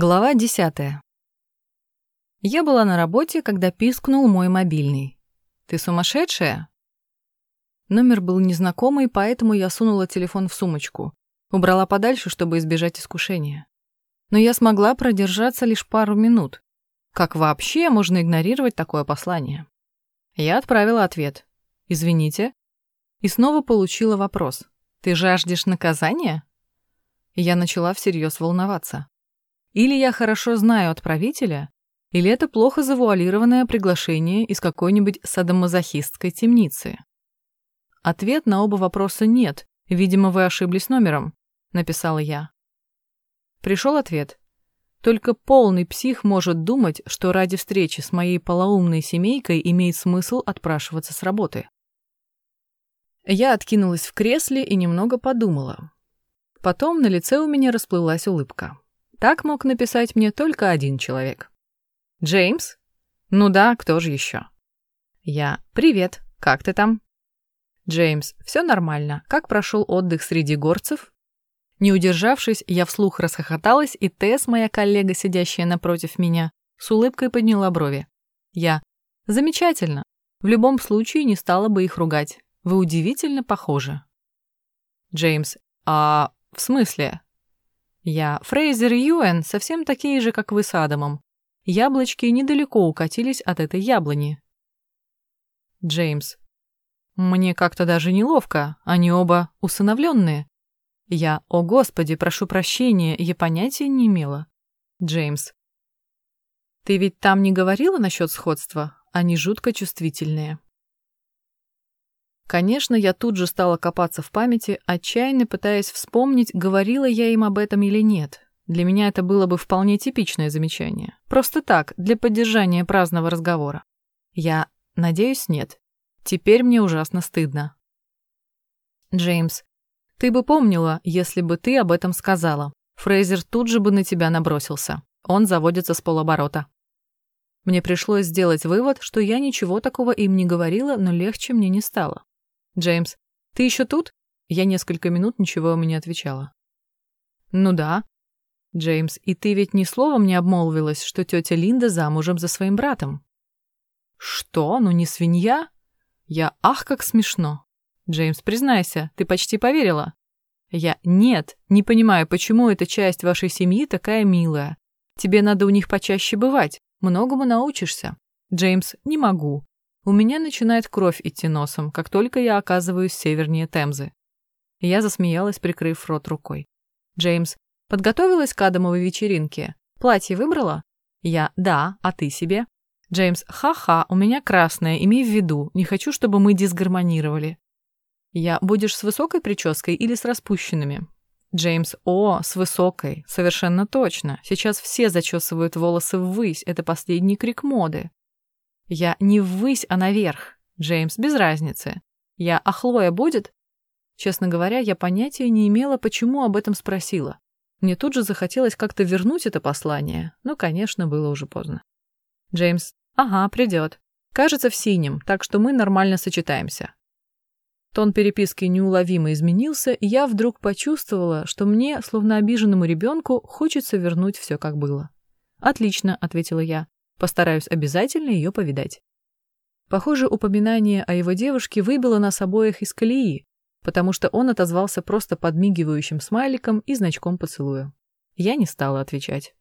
Глава десятая. Я была на работе, когда пискнул мой мобильный. «Ты сумасшедшая?» Номер был незнакомый, поэтому я сунула телефон в сумочку. Убрала подальше, чтобы избежать искушения. Но я смогла продержаться лишь пару минут. Как вообще можно игнорировать такое послание? Я отправила ответ. «Извините». И снова получила вопрос. «Ты жаждешь наказания?» Я начала всерьез волноваться. Или я хорошо знаю отправителя, или это плохо завуалированное приглашение из какой-нибудь садомазохистской темницы. Ответ на оба вопроса нет. Видимо, вы ошиблись номером, написала я. Пришел ответ. Только полный псих может думать, что ради встречи с моей полоумной семейкой имеет смысл отпрашиваться с работы. Я откинулась в кресле и немного подумала. Потом на лице у меня расплылась улыбка. Так мог написать мне только один человек. «Джеймс?» «Ну да, кто же еще?» Я «Привет, как ты там?» «Джеймс, все нормально. Как прошел отдых среди горцев?» Не удержавшись, я вслух расхохоталась, и Тесс, моя коллега, сидящая напротив меня, с улыбкой подняла брови. Я «Замечательно. В любом случае не стала бы их ругать. Вы удивительно похожи». Джеймс «А в смысле?» Я, Фрейзер и Юэн совсем такие же, как вы с Адамом. Яблочки недалеко укатились от этой яблони. Джеймс. Мне как-то даже неловко, они оба усыновленные. Я, о господи, прошу прощения, я понятия не имела. Джеймс. Ты ведь там не говорила насчет сходства? Они жутко чувствительные. Конечно, я тут же стала копаться в памяти, отчаянно пытаясь вспомнить, говорила я им об этом или нет. Для меня это было бы вполне типичное замечание. Просто так, для поддержания праздного разговора. Я надеюсь, нет. Теперь мне ужасно стыдно. Джеймс, ты бы помнила, если бы ты об этом сказала. Фрейзер тут же бы на тебя набросился. Он заводится с полоборота. Мне пришлось сделать вывод, что я ничего такого им не говорила, но легче мне не стало. Джеймс, ты еще тут? Я несколько минут ничего ему не отвечала. Ну да. Джеймс, и ты ведь ни словом не обмолвилась, что тетя Линда замужем за своим братом? Что? Ну не свинья? Я, ах, как смешно. Джеймс, признайся, ты почти поверила? Я, нет, не понимаю, почему эта часть вашей семьи такая милая. Тебе надо у них почаще бывать, многому научишься. Джеймс, не могу. У меня начинает кровь идти носом, как только я оказываюсь севернее Темзы. Я засмеялась, прикрыв рот рукой. Джеймс, подготовилась к Адамовой вечеринке? Платье выбрала? Я, да, а ты себе? Джеймс, ха-ха, у меня красное, имей в виду, не хочу, чтобы мы дисгармонировали. Я, будешь с высокой прической или с распущенными? Джеймс, о, с высокой, совершенно точно. Сейчас все зачесывают волосы ввысь, это последний крик моды. Я не ввысь, а наверх. Джеймс, без разницы. Я, а Хлоя будет? Честно говоря, я понятия не имела, почему об этом спросила. Мне тут же захотелось как-то вернуть это послание, но, конечно, было уже поздно. Джеймс, ага, придет. Кажется, в синем, так что мы нормально сочетаемся. Тон переписки неуловимо изменился, и я вдруг почувствовала, что мне, словно обиженному ребенку, хочется вернуть все как было. «Отлично», — ответила я. Постараюсь обязательно ее повидать. Похоже, упоминание о его девушке выбило нас обоих из колеи, потому что он отозвался просто подмигивающим смайликом и значком поцелуя. Я не стала отвечать.